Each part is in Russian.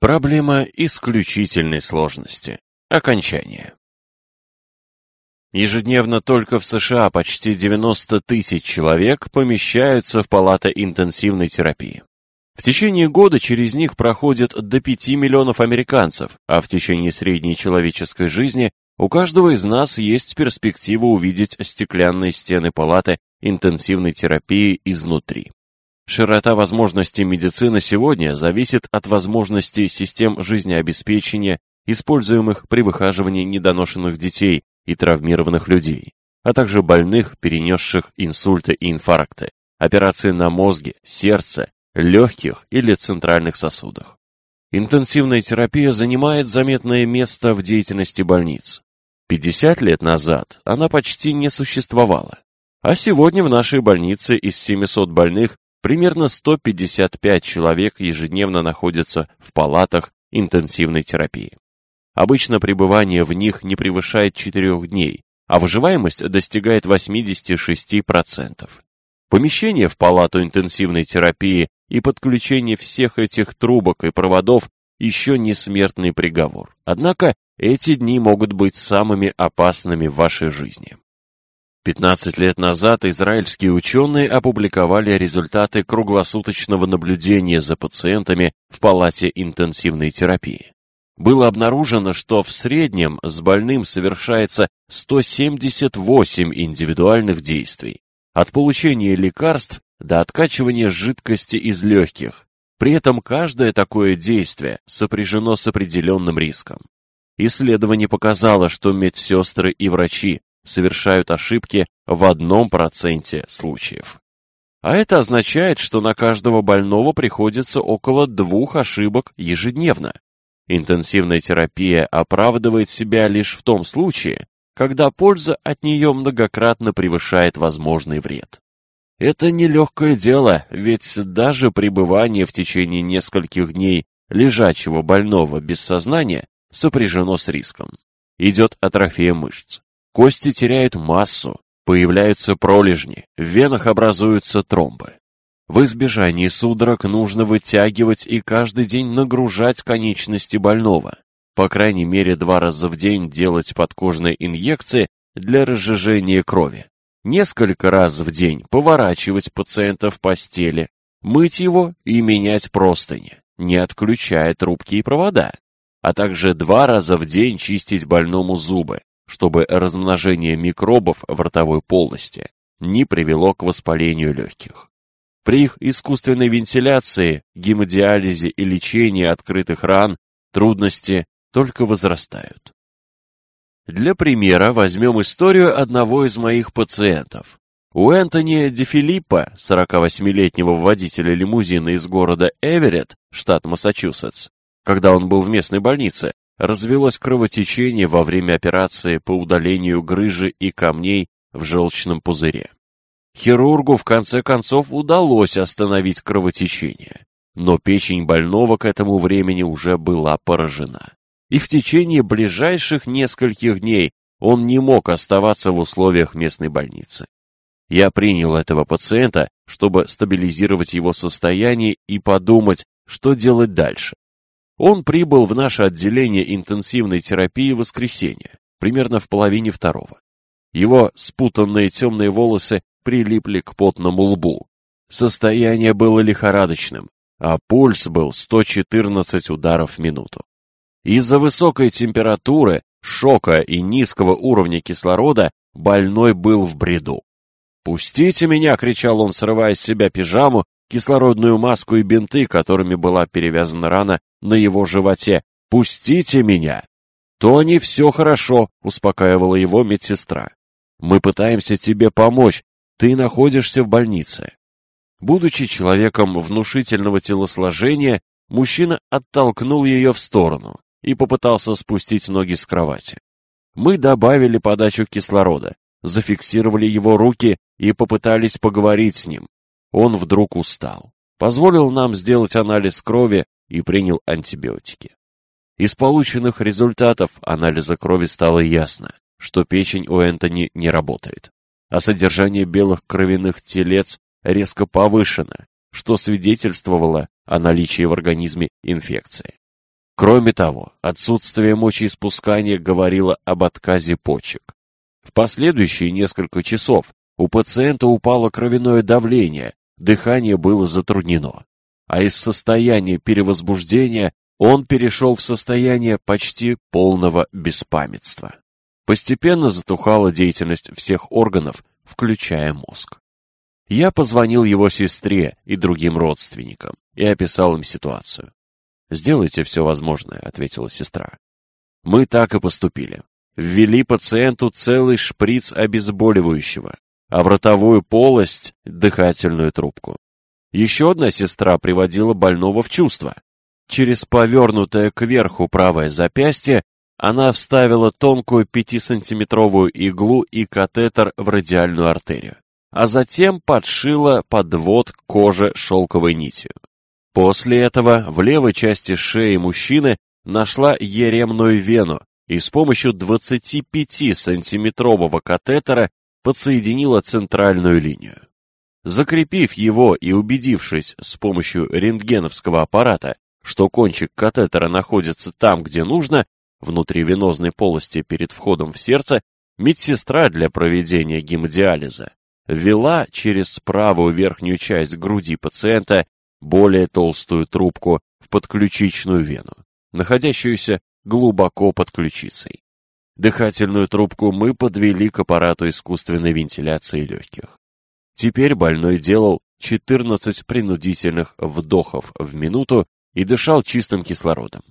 Проблема исключительной сложности. Окончание. Ежедневно только в США почти 90 тысяч человек помещаются в палаты интенсивной терапии. В течение года через них проходит до 5 миллионов американцев, а в течение средней человеческой жизни у каждого из нас есть перспектива увидеть стеклянные стены палаты интенсивной терапии изнутри. Широта возможностей медицины сегодня зависит от возможностей систем жизнеобеспечения, используемых при выхаживании недоношенных детей и травмированных людей, а также больных, перенесших инсульты и инфаркты, операции на мозге, сердце, легких или центральных сосудах. Интенсивная терапия занимает заметное место в деятельности больниц. 50 лет назад она почти не существовала. А сегодня в нашей больнице из 700 больных примерно 155 человек ежедневно находятся в палатах интенсивной терапии. Обычно пребывание в них не превышает 4 дней, а выживаемость достигает 86%. Помещение в палату интенсивной терапии и подключение всех этих трубок и проводов еще не смертный приговор. Однако эти дни могут быть самыми опасными в вашей жизни. 15 лет назад израильские ученые опубликовали результаты круглосуточного наблюдения за пациентами в палате интенсивной терапии. Было обнаружено, что в среднем с больным совершается 178 индивидуальных действий, от получения лекарств до откачивания жидкости из легких. При этом каждое такое действие сопряжено с определенным риском. Исследование показало, что медсестры и врачи совершают ошибки в одном проценте случаев. А это означает, что на каждого больного приходится около двух ошибок ежедневно. Интенсивная терапия оправдывает себя лишь в том случае, когда польза от нее многократно превышает возможный вред. Это нелегкое дело, ведь даже пребывание в течение нескольких дней лежачего больного без сознания сопряжено с риском. Идет атрофия мышц. Кости теряют массу, появляются пролежни, в венах образуются тромбы. В избежании судорог нужно вытягивать и каждый день нагружать конечности больного. По крайней мере два раза в день делать подкожные инъекции для разжижения крови. Несколько раз в день поворачивать пациента в постели, мыть его и менять простыни, не отключая трубки и провода а также два раза в день чистить больному зубы, чтобы размножение микробов в ротовой полости не привело к воспалению легких. При их искусственной вентиляции, гемодиализе и лечении открытых ран трудности только возрастают. Для примера возьмем историю одного из моих пациентов. У Энтони Ди Филиппа, 48-летнего водителя лимузина из города Эверетт, штат Массачусетс, когда он был в местной больнице, развелось кровотечение во время операции по удалению грыжи и камней в желчном пузыре. Хирургу в конце концов удалось остановить кровотечение, но печень больного к этому времени уже была поражена. И в течение ближайших нескольких дней он не мог оставаться в условиях местной больницы. Я принял этого пациента, чтобы стабилизировать его состояние и подумать, что делать дальше. Он прибыл в наше отделение интенсивной терапии в воскресенье, примерно в половине второго. Его спутанные темные волосы прилипли к потному лбу. Состояние было лихорадочным, а пульс был 114 ударов в минуту. Из-за высокой температуры, шока и низкого уровня кислорода больной был в бреду. «Пустите меня!» — кричал он, срывая с себя пижаму кислородную маску и бинты, которыми была перевязана рана на его животе. «Пустите меня!» «Тони, все хорошо», — успокаивала его медсестра. «Мы пытаемся тебе помочь. Ты находишься в больнице». Будучи человеком внушительного телосложения, мужчина оттолкнул ее в сторону и попытался спустить ноги с кровати. Мы добавили подачу кислорода, зафиксировали его руки и попытались поговорить с ним, он вдруг устал, позволил нам сделать анализ крови и принял антибиотики. Из полученных результатов анализа крови стало ясно, что печень у Энтони не работает, а содержание белых кровяных телец резко повышено, что свидетельствовало о наличии в организме инфекции. Кроме того, отсутствие мочеиспускания говорило об отказе почек. В последующие несколько часов у пациента упало кровяное давление, дыхание было затруднено, а из состояния перевозбуждения он перешел в состояние почти полного беспамятства. Постепенно затухала деятельность всех органов, включая мозг. Я позвонил его сестре и другим родственникам и описал им ситуацию. «Сделайте все возможное», — ответила сестра. Мы так и поступили. Ввели пациенту целый шприц обезболивающего, а в ротовую полость — дыхательную трубку. Еще одна сестра приводила больного в чувство. Через повернутое кверху правое запястье она вставила тонкую пятисантиметровую иглу и катетер в радиальную артерию, а затем подшила подвод к коже шелковой нитью. После этого в левой части шеи мужчины нашла еремную вену и с помощью 25-сантиметрового катетера подсоединила центральную линию. Закрепив его и убедившись с помощью рентгеновского аппарата, что кончик катетера находится там, где нужно, внутри венозной полости перед входом в сердце, медсестра для проведения гемодиализа ввела через правую верхнюю часть груди пациента более толстую трубку в подключичную вену, находящуюся глубоко под ключицей. Дыхательную трубку мы подвели к аппарату искусственной вентиляции легких. Теперь больной делал 14 принудительных вдохов в минуту и дышал чистым кислородом.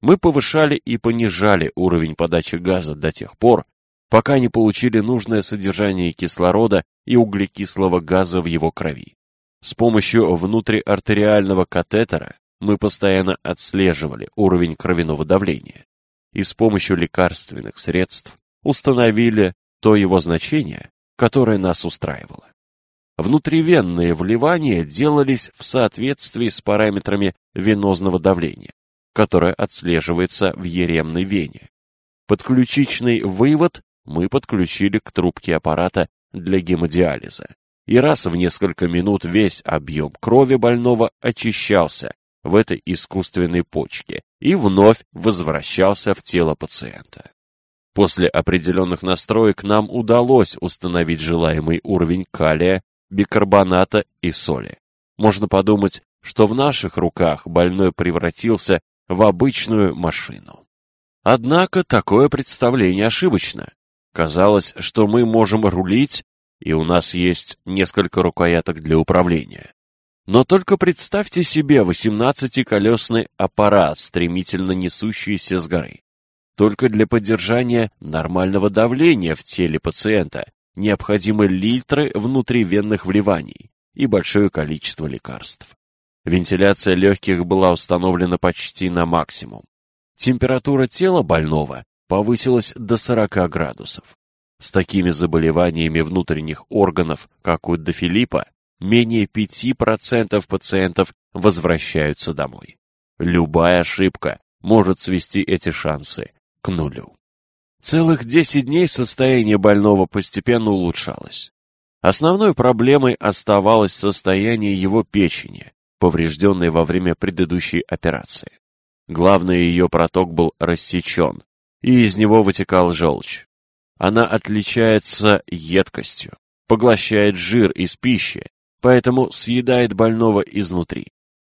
Мы повышали и понижали уровень подачи газа до тех пор, пока не получили нужное содержание кислорода и углекислого газа в его крови. С помощью внутриартериального катетера мы постоянно отслеживали уровень кровяного давления и с помощью лекарственных средств установили то его значение, которое нас устраивало. Внутривенные вливания делались в соответствии с параметрами венозного давления, которое отслеживается в еремной вене. Подключичный вывод мы подключили к трубке аппарата для гемодиализа и раз в несколько минут весь объем крови больного очищался в этой искусственной почке и вновь возвращался в тело пациента. После определенных настроек нам удалось установить желаемый уровень калия, бикарбоната и соли. Можно подумать, что в наших руках больной превратился в обычную машину. Однако такое представление ошибочно. Казалось, что мы можем рулить и у нас есть несколько рукояток для управления. Но только представьте себе 18-колесный аппарат, стремительно несущийся с горы. Только для поддержания нормального давления в теле пациента необходимы литры внутривенных вливаний и большое количество лекарств. Вентиляция легких была установлена почти на максимум. Температура тела больного повысилась до 40 градусов. С такими заболеваниями внутренних органов, как у Дофилиппа, менее 5% пациентов возвращаются домой. Любая ошибка может свести эти шансы к нулю. Целых 10 дней состояние больного постепенно улучшалось. Основной проблемой оставалось состояние его печени, поврежденной во время предыдущей операции. Главный ее проток был рассечен, и из него вытекал желчь. Она отличается едкостью, поглощает жир из пищи, поэтому съедает больного изнутри.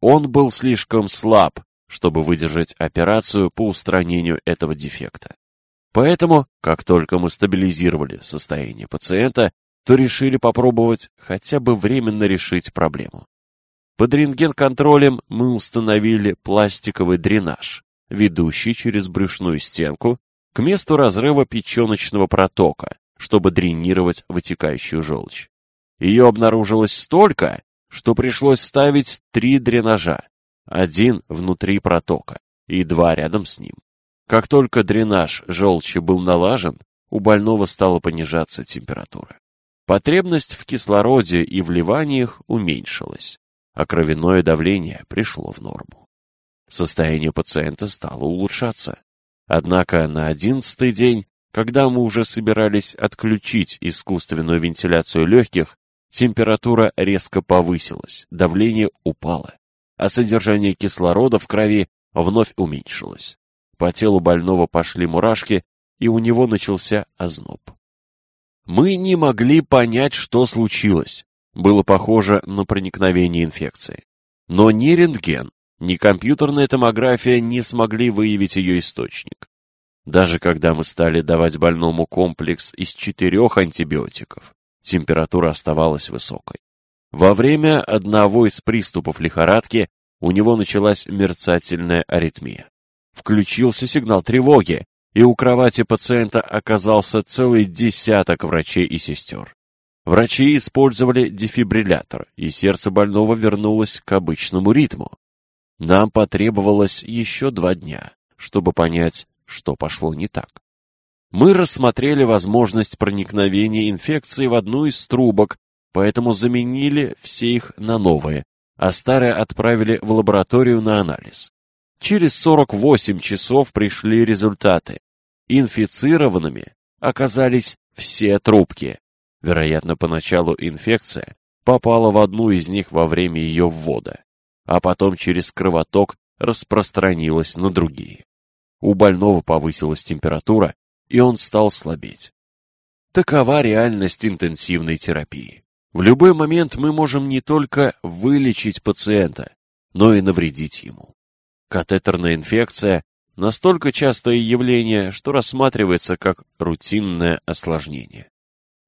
Он был слишком слаб, чтобы выдержать операцию по устранению этого дефекта. Поэтому, как только мы стабилизировали состояние пациента, то решили попробовать хотя бы временно решить проблему. Под рентген-контролем мы установили пластиковый дренаж, ведущий через брюшную стенку к месту разрыва печеночного протока, чтобы дренировать вытекающую желчь. Ее обнаружилось столько, что пришлось ставить три дренажа, один внутри протока и два рядом с ним. Как только дренаж желчи был налажен, у больного стала понижаться температура. Потребность в кислороде и вливаниях уменьшилась, а кровяное давление пришло в норму. Состояние пациента стало улучшаться. Однако на одиннадцатый день, когда мы уже собирались отключить искусственную вентиляцию легких, температура резко повысилась, давление упало, а содержание кислорода в крови вновь уменьшилось. По телу больного пошли мурашки, и у него начался озноб. Мы не могли понять, что случилось. Было похоже на проникновение инфекции. Но ни рентген, ни компьютерная томография не смогли выявить ее источник. Даже когда мы стали давать больному комплекс из четырех антибиотиков, температура оставалась высокой. Во время одного из приступов лихорадки у него началась мерцательная аритмия. Включился сигнал тревоги, и у кровати пациента оказался целый десяток врачей и сестер. Врачи использовали дефибриллятор, и сердце больного вернулось к обычному ритму. Нам потребовалось еще два дня, чтобы понять, что пошло не так. Мы рассмотрели возможность проникновения инфекции в одну из трубок, поэтому заменили все их на новые, а старые отправили в лабораторию на анализ. Через 48 часов пришли результаты. Инфицированными оказались все трубки. Вероятно, поначалу инфекция попала в одну из них во время ее ввода, а потом через кровоток распространилась на другие. У больного повысилась температура, и он стал слабеть. Такова реальность интенсивной терапии. В любой момент мы можем не только вылечить пациента, но и навредить ему. Катетерная инфекция – настолько частое явление, что рассматривается как рутинное осложнение.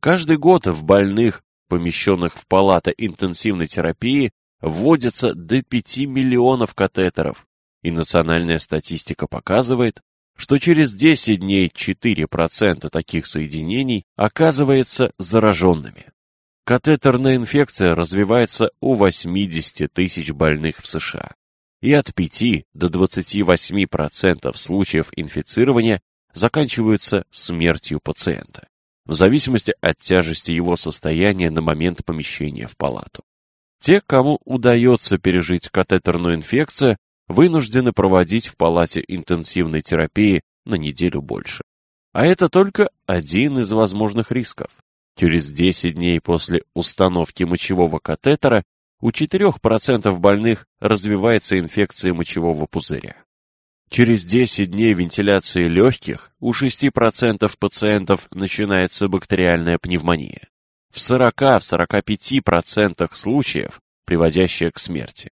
Каждый год в больных, помещенных в палаты интенсивной терапии, вводится до 5 миллионов катетеров, и национальная статистика показывает, что через 10 дней 4% таких соединений оказывается зараженными. Катетерная инфекция развивается у 80 тысяч больных в США. И от 5 до 28% случаев инфицирования заканчиваются смертью пациента, в зависимости от тяжести его состояния на момент помещения в палату. Те, кому удается пережить катетерную инфекцию, вынуждены проводить в палате интенсивной терапии на неделю больше. А это только один из возможных рисков. Через 10 дней после установки мочевого катетера у 4% больных развивается инфекция мочевого пузыря. Через 10 дней вентиляции легких у 6% пациентов начинается бактериальная пневмония. В 40-45% случаев, приводящая к смерти.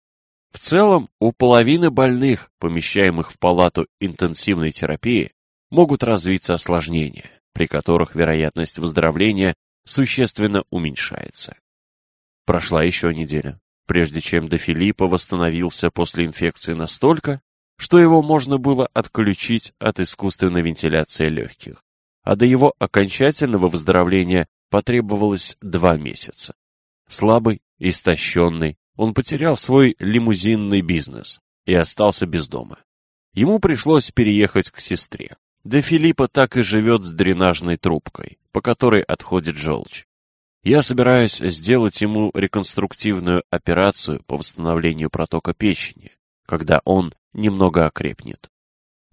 В целом, у половины больных, помещаемых в палату интенсивной терапии, могут развиться осложнения, при которых вероятность выздоровления существенно уменьшается. Прошла еще неделя, прежде чем Де Филиппо восстановился после инфекции настолько, что его можно было отключить от искусственной вентиляции легких, а до его окончательного выздоровления потребовалось два месяца. Слабый, истощенный, он потерял свой лимузинный бизнес и остался без дома. Ему пришлось переехать к сестре. Де Филиппа так и живет с дренажной трубкой, по которой отходит желчь. Я собираюсь сделать ему реконструктивную операцию по восстановлению протока печени, когда он немного окрепнет.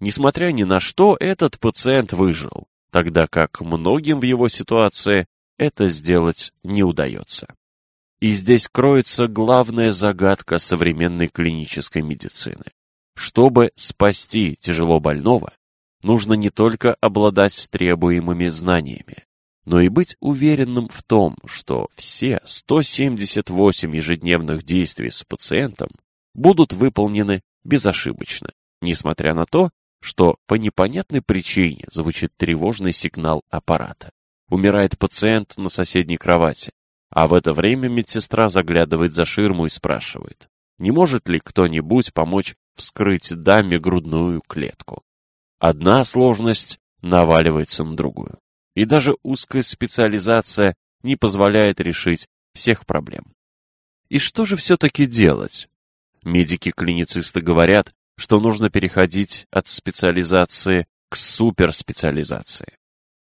Несмотря ни на что, этот пациент выжил, тогда как многим в его ситуации это сделать не удается. И здесь кроется главная загадка современной клинической медицины. Чтобы спасти тяжело больного, нужно не только обладать требуемыми знаниями, но и быть уверенным в том, что все 178 ежедневных действий с пациентом будут выполнены безошибочно, несмотря на то, что по непонятной причине звучит тревожный сигнал аппарата. Умирает пациент на соседней кровати, а в это время медсестра заглядывает за ширму и спрашивает, не может ли кто-нибудь помочь вскрыть даме грудную клетку. Одна сложность наваливается на другую. И даже узкая специализация не позволяет решить всех проблем. И что же все-таки делать? Медики-клиницисты говорят, что нужно переходить от специализации к суперспециализации.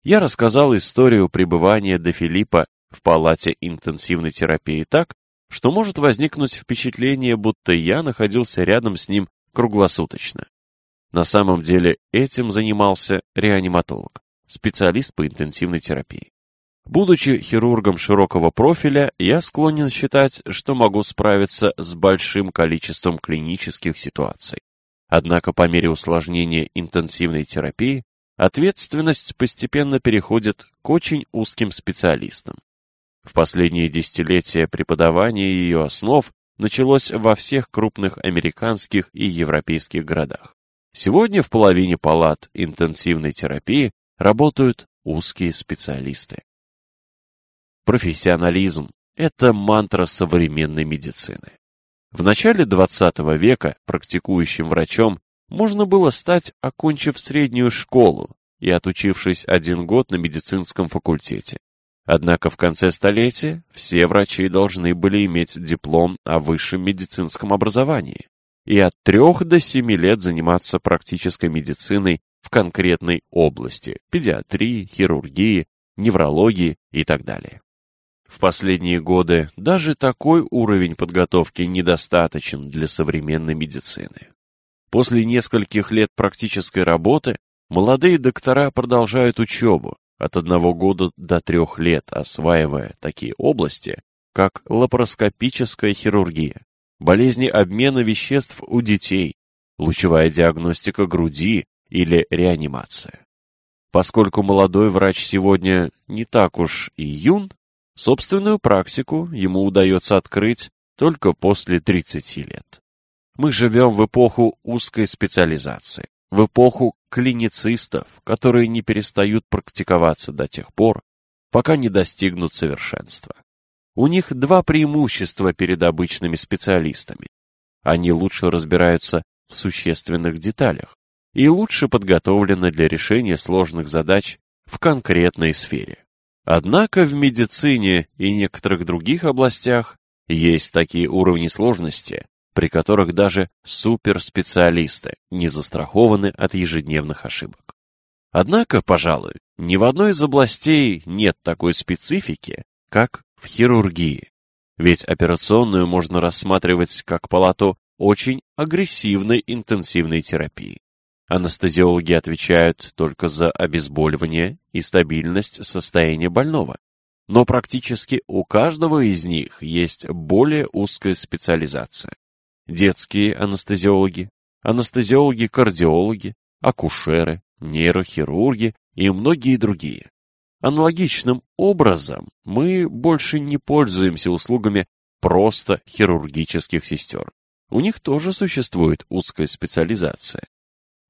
Я рассказал историю пребывания до Филиппа в палате интенсивной терапии так, что может возникнуть впечатление, будто я находился рядом с ним круглосуточно. На самом деле этим занимался реаниматолог, специалист по интенсивной терапии. Будучи хирургом широкого профиля, я склонен считать, что могу справиться с большим количеством клинических ситуаций. Однако по мере усложнения интенсивной терапии ответственность постепенно переходит к очень узким специалистам. В последние десятилетия преподавание ее основ началось во всех крупных американских и европейских городах. Сегодня в половине палат интенсивной терапии работают узкие специалисты. Профессионализм – это мантра современной медицины. В начале 20 века практикующим врачом можно было стать, окончив среднюю школу и отучившись один год на медицинском факультете. Однако в конце столетия все врачи должны были иметь диплом о высшем медицинском образовании и от трех до семи лет заниматься практической медициной в конкретной области – педиатрии, хирургии, неврологии и так далее. В последние годы даже такой уровень подготовки недостаточен для современной медицины. После нескольких лет практической работы молодые доктора продолжают учебу от одного года до трех лет, осваивая такие области, как лапароскопическая хирургия, болезни обмена веществ у детей, лучевая диагностика груди или реанимация. Поскольку молодой врач сегодня не так уж и юн, собственную практику ему удается открыть только после 30 лет. Мы живем в эпоху узкой специализации, в эпоху клиницистов, которые не перестают практиковаться до тех пор, пока не достигнут совершенства. У них два преимущества перед обычными специалистами. Они лучше разбираются в существенных деталях и лучше подготовлены для решения сложных задач в конкретной сфере. Однако в медицине и некоторых других областях есть такие уровни сложности, при которых даже суперспециалисты не застрахованы от ежедневных ошибок. Однако, пожалуй, ни в одной из областей нет такой специфики, как в хирургии. Ведь операционную можно рассматривать как палату очень агрессивной интенсивной терапии. Анестезиологи отвечают только за обезболивание и стабильность состояния больного. Но практически у каждого из них есть более узкая специализация. Детские анестезиологи, анестезиологи-кардиологи, акушеры, нейрохирурги и многие другие. Аналогичным образом мы больше не пользуемся услугами просто хирургических сестер. У них тоже существует узкая специализация.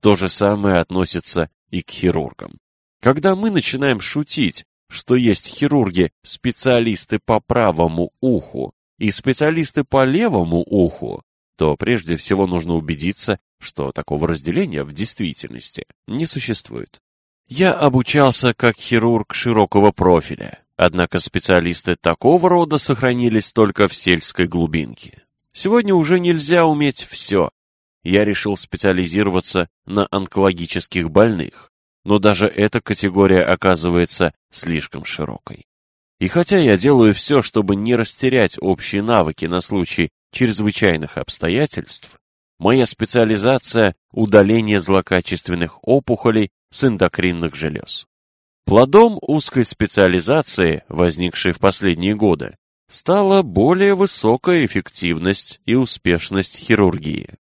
То же самое относится и к хирургам. Когда мы начинаем шутить, что есть хирурги-специалисты по правому уху и специалисты по левому уху, то прежде всего нужно убедиться, что такого разделения в действительности не существует. Я обучался как хирург широкого профиля, однако специалисты такого рода сохранились только в сельской глубинке. Сегодня уже нельзя уметь все. Я решил специализироваться на онкологических больных, но даже эта категория оказывается слишком широкой. И хотя я делаю все, чтобы не растерять общие навыки на случай чрезвычайных обстоятельств, моя специализация – удаление злокачественных опухолей с эндокринных желез. Плодом узкой специализации, возникшей в последние годы, стала более высокая эффективность и успешность хирургии.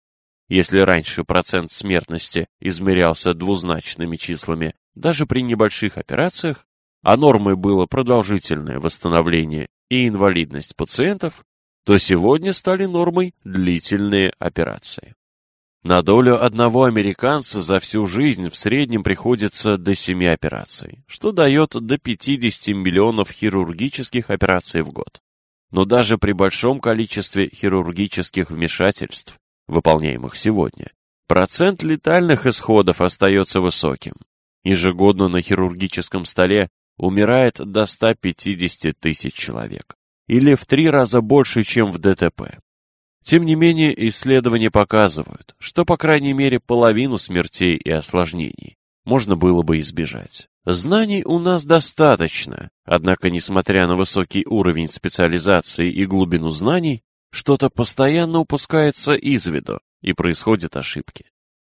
Если раньше процент смертности измерялся двузначными числами даже при небольших операциях, а нормой было продолжительное восстановление и инвалидность пациентов, то сегодня стали нормой длительные операции. На долю одного американца за всю жизнь в среднем приходится до 7 операций, что дает до 50 миллионов хирургических операций в год. Но даже при большом количестве хирургических вмешательств, выполняемых сегодня, процент летальных исходов остается высоким. Ежегодно на хирургическом столе умирает до 150 тысяч человек или в три раза больше, чем в ДТП. Тем не менее, исследования показывают, что по крайней мере половину смертей и осложнений можно было бы избежать. Знаний у нас достаточно, однако, несмотря на высокий уровень специализации и глубину знаний, что-то постоянно упускается из виду, и происходят ошибки.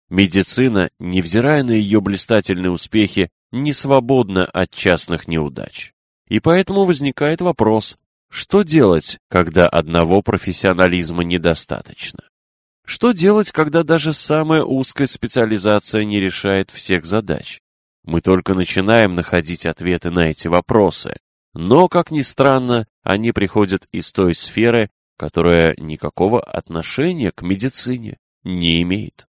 Медицина, невзирая на ее блистательные успехи, не свободна от частных неудач. И поэтому возникает вопрос, что делать, когда одного профессионализма недостаточно? Что делать, когда даже самая узкая специализация не решает всех задач? Мы только начинаем находить ответы на эти вопросы. Но, как ни странно, они приходят из той сферы, которая никакого отношения к медицине не имеет.